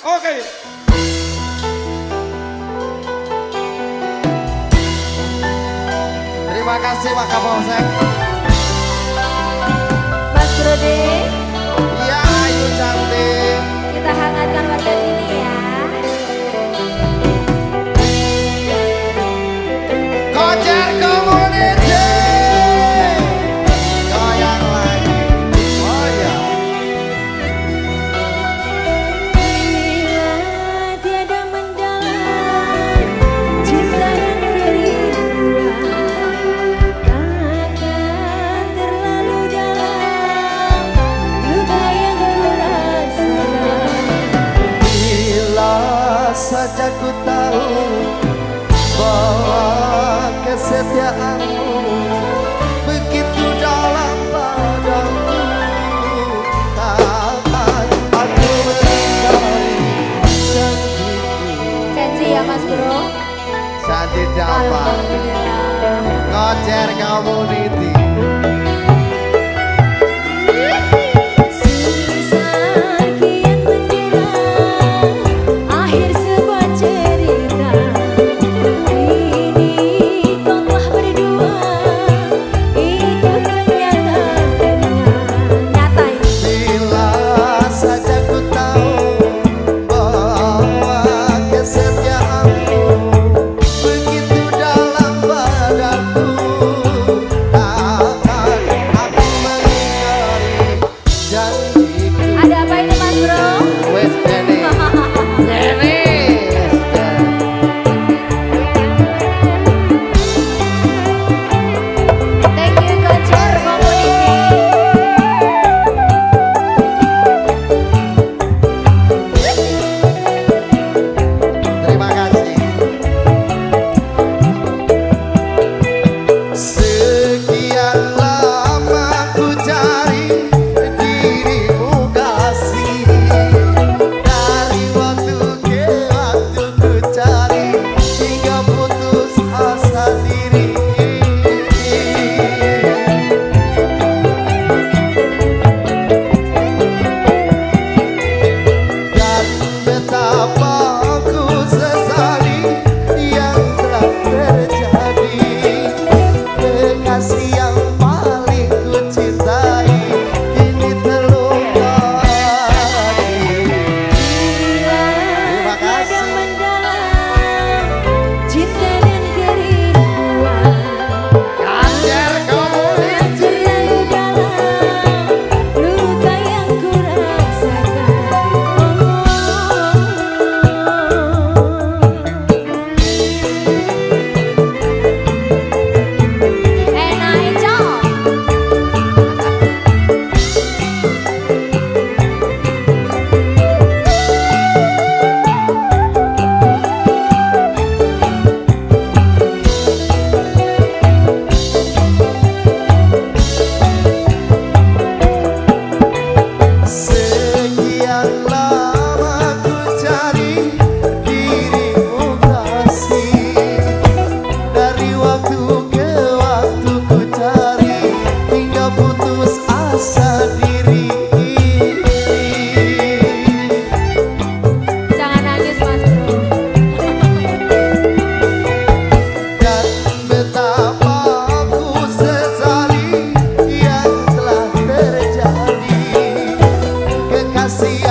Oke. Terima kasih Pak Kapolsek. Papa. God, Derek, I will need thee. see